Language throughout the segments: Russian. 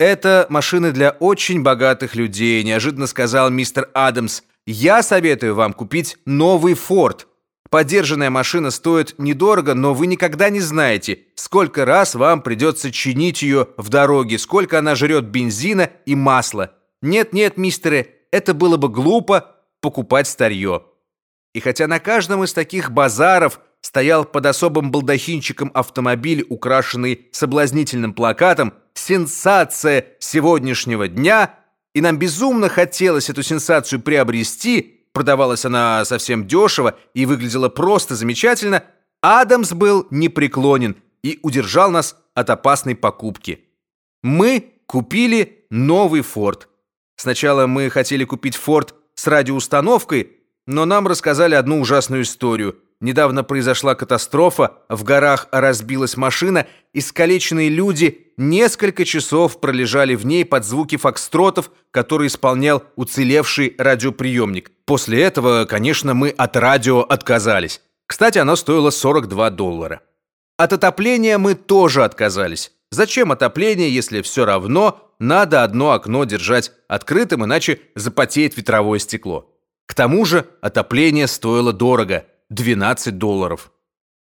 Это машины для очень богатых людей, неожиданно сказал мистер Адамс. Я советую вам купить новый Ford. Подержанная машина стоит недорого, но вы никогда не знаете, сколько раз вам придется чинить ее в дороге, сколько она жрет бензина и масла. Нет, нет, мистеры, это было бы глупо покупать старье. И хотя на каждом из таких базаров стоял под особым балдахинчиком автомобиль, украшенный соблазнительным плакатом «Сенсация сегодняшнего дня», и нам безумно хотелось эту сенсацию приобрести, продавалась она совсем дешево и выглядела просто замечательно, Адамс был непреклонен и удержал нас от опасной покупки. Мы купили новый Форд. Сначала мы хотели купить Форд с радиоустановкой, но нам рассказали одну ужасную историю. Недавно произошла катастрофа, в горах разбилась машина, искалеченные люди несколько часов пролежали в ней под звуки фокстротов, которые исполнял уцелевший радиоприемник. После этого, конечно, мы от радио отказались. Кстати, оно стоило 42 доллара. От отопления мы тоже отказались. Зачем отопление, если все равно надо одно окно держать открытым, иначе запотеет ветровое стекло. К тому же отопление стоило дорого 12 долларов.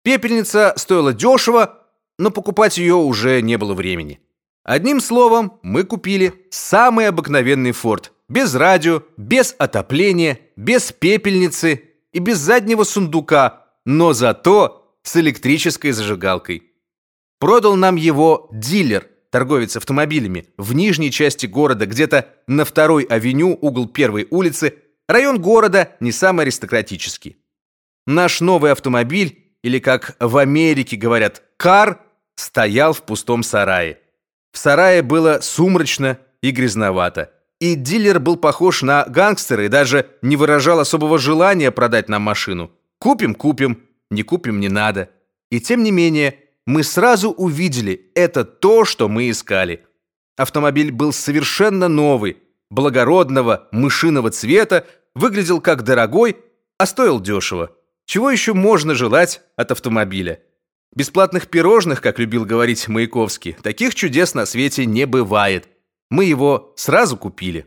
Пепельница стоила дешево, но покупать ее уже не было времени. Одним словом, мы купили самый обыкновенный Форд, без радио, без отопления, без пепельницы и без заднего сундука, но зато с электрической зажигалкой. Продал нам его дилер, торговец автомобилями, в нижней части города, где-то на второй авеню, угол первой улицы. Район города не самый аристократический. Наш новый автомобиль, или как в Америке говорят, кар, стоял в пустом сарае. В сарае было сумрачно и грязновато. И дилер был похож на гангстера и даже не выражал особого желания продать нам машину. Купим, купим, не купим, не надо. И тем не менее, мы сразу увидели, это то, что мы искали. Автомобиль был совершенно новый, благородного мышиного цвета, выглядел как дорогой, а стоил дешево. Чего еще можно желать от автомобиля? Бесплатных пирожных, как любил говорить Маяковский, таких чудес на свете не бывает. Мы его сразу купили.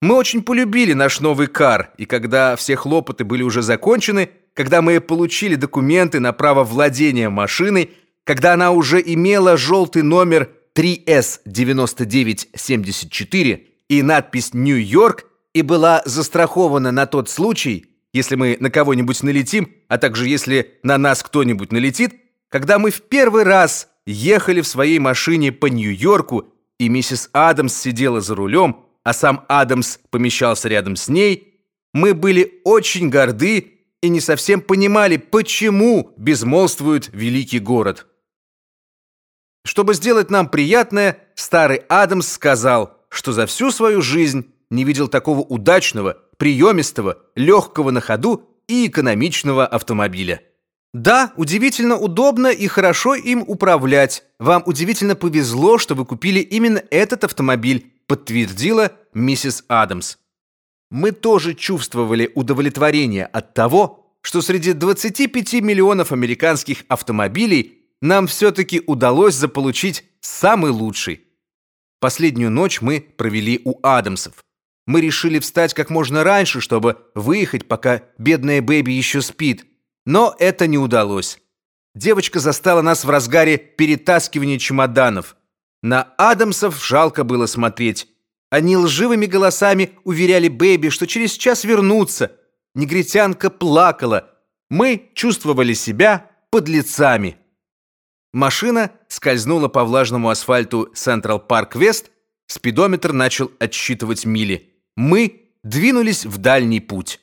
Мы очень полюбили наш новый кар, и когда все хлопоты были уже закончены, когда мы получили документы на право владения машиной, когда она уже имела желтый номер 3С9974 и надпись «Нью-Йорк» и была застрахована на тот случай, если мы на кого-нибудь налетим, а также если на нас кто-нибудь налетит, когда мы в первый раз ехали в своей машине по Нью-Йорку, и миссис Адамс сидела за рулем, а сам Адамс помещался рядом с ней, мы были очень горды и не совсем понимали, почему безмолвствует великий город. Чтобы сделать нам приятное, старый Адамс сказал, что за всю свою жизнь не видел такого удачного, приемистого, легкого на ходу и экономичного автомобиля. Да, удивительно удобно и хорошо им управлять. Вам удивительно повезло, что вы купили именно этот автомобиль, подтвердила миссис Адамс. Мы тоже чувствовали удовлетворение от того, что среди 25 миллионов американских автомобилей нам все-таки удалось заполучить самый лучший. Последнюю ночь мы провели у Адамсов. Мы решили встать как можно раньше, чтобы выехать, пока бедная Бэби еще спит. Но это не удалось. Девочка застала нас в разгаре перетаскивания чемоданов. На Адамсов жалко было смотреть. Они лживыми голосами уверяли Бэби, что через час вернутся. Негритянка плакала. Мы чувствовали себя подлецами. Машина скользнула по влажному асфальту Централ Парк Вест. Спидометр начал отсчитывать мили. Мы двинулись в дальний путь.